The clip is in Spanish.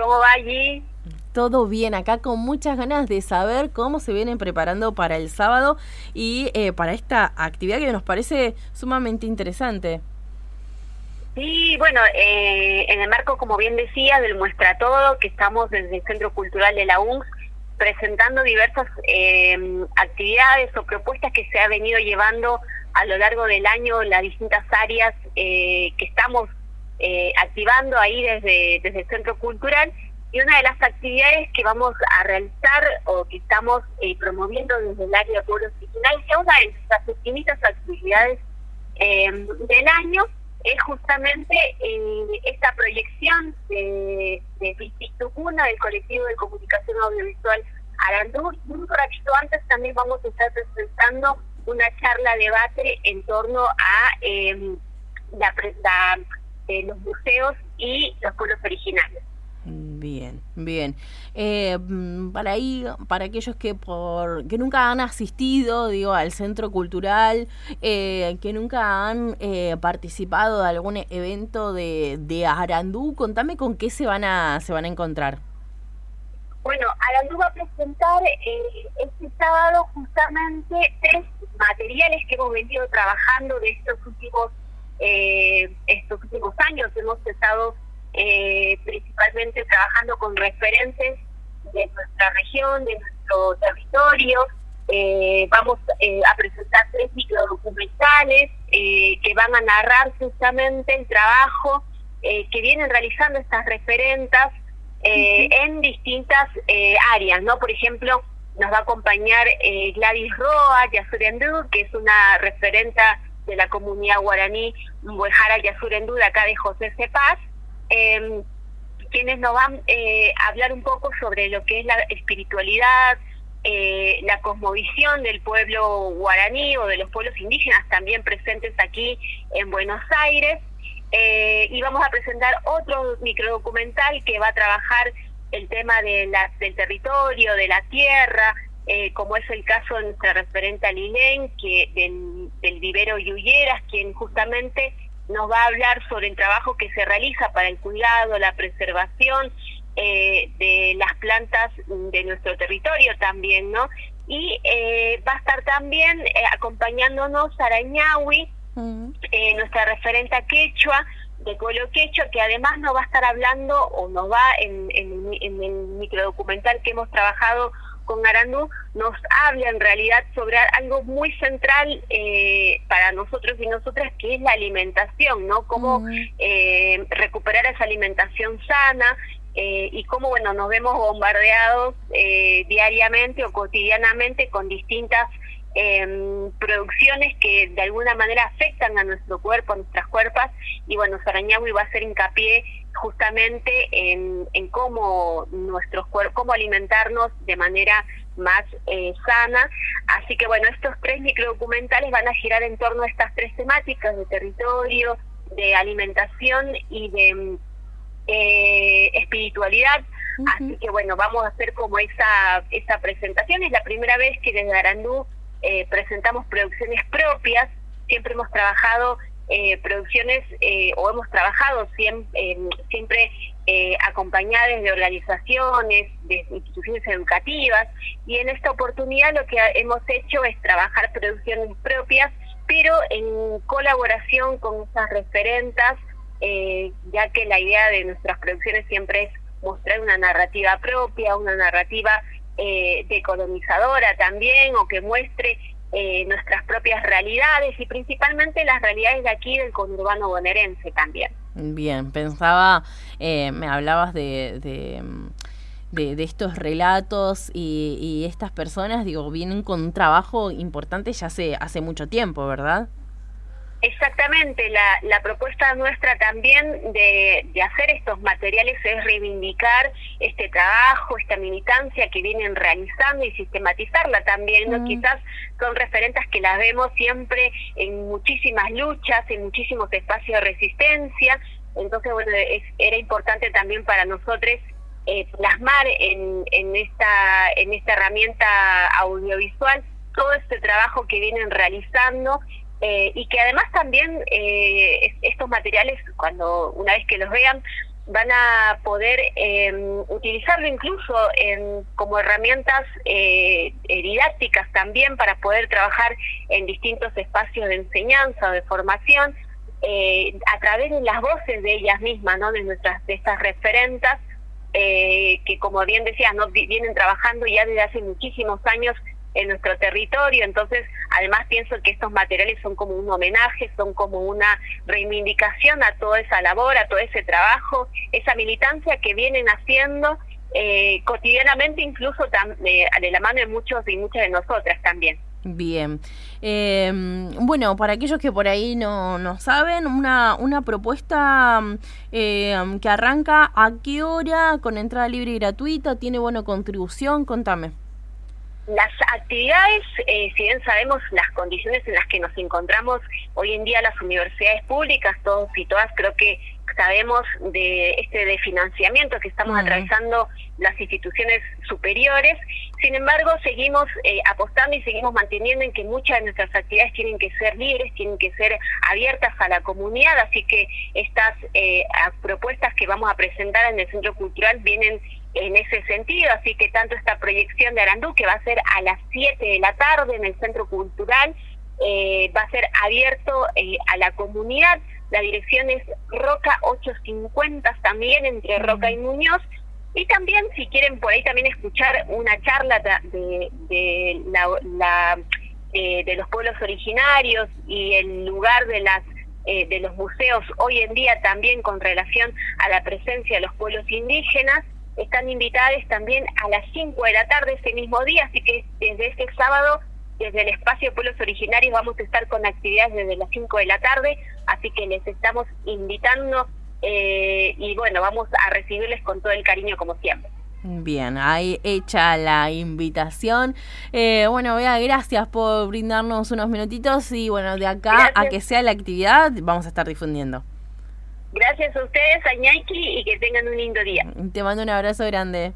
¿Cómo va allí? Todo bien, acá con muchas ganas de saber cómo se vienen preparando para el sábado y eh, para esta actividad que nos parece sumamente interesante. Sí, bueno, eh, en el marco, como bien decía, del Muestra Todo, que estamos desde el Centro Cultural de la UNS presentando diversas eh, actividades o propuestas que se ha venido llevando a lo largo del año en las distintas áreas que estamos eh, activando ahí desde, desde el Centro Cultural. Y una de las actividades que vamos a realizar o que estamos eh, promoviendo desde el área de pueblos originales, que una de las infinitas actividades em, del año, es justamente eh, esta proyección de, de del colectivo de comunicación audiovisual Arandú. Y un ratito antes también vamos a estar presentando una charla debate en torno a em, la, la los museos y los pueblos originales. Bien, bien. Eh, mm, para ahí, para aquellos que por que nunca han asistido, digo, al centro cultural, eh, que nunca han eh, participado de algún evento de, de Arandú, contame con qué se van a se van a encontrar. Bueno, Arandú va a presentar este sábado justamente tres materiales que hemos venido trabajando de estos últimos eh, estos últimos años hemos estado eh, principalmente trabajando con referentes de nuestra región, de nuestro territorio. Eh, vamos eh, a presentar tres microdocumentales que van a narrar justamente el trabajo que vienen realizando estas referentas en distintas áreas, ¿no? Por ejemplo, nos va a acompañar Gladys Roa Yasurendú, que es una referenta de la comunidad guaraní Huejara Yasurendú, acá de José Cepaz, eh, quienes nos van eh, a hablar un poco sobre lo que es la espiritualidad, eh, la cosmovisión del pueblo guaraní o de los pueblos indígenas también presentes aquí en Buenos Aires. Eh, y vamos a presentar otro microdocumental que va a trabajar el tema de la, del territorio, de la tierra, como es el caso de nuestra referente Alilén, que del, del vivero Yuyeras, quien justamente nos va a hablar sobre el trabajo que se realiza para el cuidado, la preservación eh, de las plantas de nuestro territorio también, ¿no? Y eh, va a estar también acompañándonos Arañawi, nuestra referente quechua, de Colo Quechua, que además nos va a estar hablando o nos va en, en, en el microdocumental que hemos trabajado con Arandú nos habla en realidad sobre algo muy central eh, para nosotros y nosotras, que es la alimentación, ¿no? Cómo eh, recuperar esa alimentación sana eh, y cómo, bueno, nos vemos bombardeados diariamente o cotidianamente con distintas eh, producciones que de alguna manera afectan a nuestro cuerpo, a nuestras cuerpas, y bueno, Sarañagui va a hacer hincapié justamente en, en cómo nuestros cuerpos, cómo alimentarnos de manera más eh, sana. Así que bueno, estos tres microdocumentales van a girar en torno a estas tres temáticas de territorio, de alimentación y de eh, espiritualidad. Así que bueno, vamos a hacer como esa, esa presentación. Es la primera vez que desde Arandú eh, presentamos producciones propias, siempre hemos trabajado eh, producciones eh, o hemos trabajado siempre, siempre acompañadas de organizaciones, de instituciones educativas y en esta oportunidad lo que hemos hecho es trabajar producciones propias, pero en colaboración con esas referentas, ya que la idea de nuestras producciones siempre es mostrar una narrativa propia, una narrativa eh, decolonizadora también o que muestre eh, nuestras propias realidades y principalmente las realidades de aquí del conurbano bonaerense también. Bien, pensaba, eh, me hablabas de, de, de, estos relatos y, y, estas personas, digo, vienen con un trabajo importante ya hace, hace mucho tiempo, ¿verdad? Exactamente, la, la propuesta nuestra también de, de, hacer estos materiales es reivindicar este trabajo, esta militancia que vienen realizando y sistematizarla también, ¿no? Quizás son referentes que las vemos siempre en muchísimas luchas, en muchísimos espacios de resistencia, entonces bueno, es, era importante también para nosotros eh, plasmar en, en, esta, en esta herramienta audiovisual todo este trabajo que vienen realizando eh, y que además también eh, estos materiales, cuando una vez que los vean, van a poder em, utilizarlo incluso en, como herramientas eh, didácticas también para poder trabajar en distintos espacios de enseñanza o de formación eh, a través de las voces de ellas mismas, ¿no? de nuestras de estas referentas eh, que como bien decías, no vienen trabajando ya desde hace muchísimos años en nuestro territorio, entonces además pienso que estos materiales son como un homenaje, son como una reivindicación a toda esa labor, a todo ese trabajo, esa militancia que vienen haciendo eh, cotidianamente, incluso eh, de la mano de muchos y muchas de nosotras también. Bien. Eh, bueno, para aquellos que por ahí no, no saben, una, una propuesta eh, que arranca a qué hora, con entrada libre y gratuita, tiene buena contribución, contame. Las actividades, eh, si bien sabemos las condiciones en las que nos encontramos hoy en día las universidades públicas, todos y todas creo que sabemos de este de financiamiento que estamos atravesando las instituciones superiores. Sin embargo, seguimos eh, apostando y seguimos manteniendo en que muchas de nuestras actividades tienen que ser libres, tienen que ser abiertas a la comunidad, así que estas eh, propuestas que vamos a presentar en el Centro Cultural vienen en ese sentido, así que tanto esta proyección de Arandú, que va a ser a las 7 de la tarde en el Centro Cultural, eh, va a ser abierto a la comunidad, la dirección es Roca 850 también entre Roca y Muñoz. Y también si quieren por ahí también escuchar una charla de, de, la, eh, de los pueblos originarios y el lugar de las eh, de los museos hoy en día también con relación a la presencia de los pueblos indígenas, están invitadas también a las 5 de la tarde ese mismo día, así que desde este sábado desde el espacio de Pueblos Originarios vamos a estar con actividades desde las 5 de la tarde, así que les estamos invitando eh, y bueno, vamos a recibirles con todo el cariño como siempre. Bien, ahí hecha la invitación. Eh, bueno, vea, gracias por brindarnos unos minutitos y bueno, de acá a que sea la actividad vamos a estar difundiendo. Gracias a ustedes, a y que tengan un lindo día. Te mando un abrazo grande.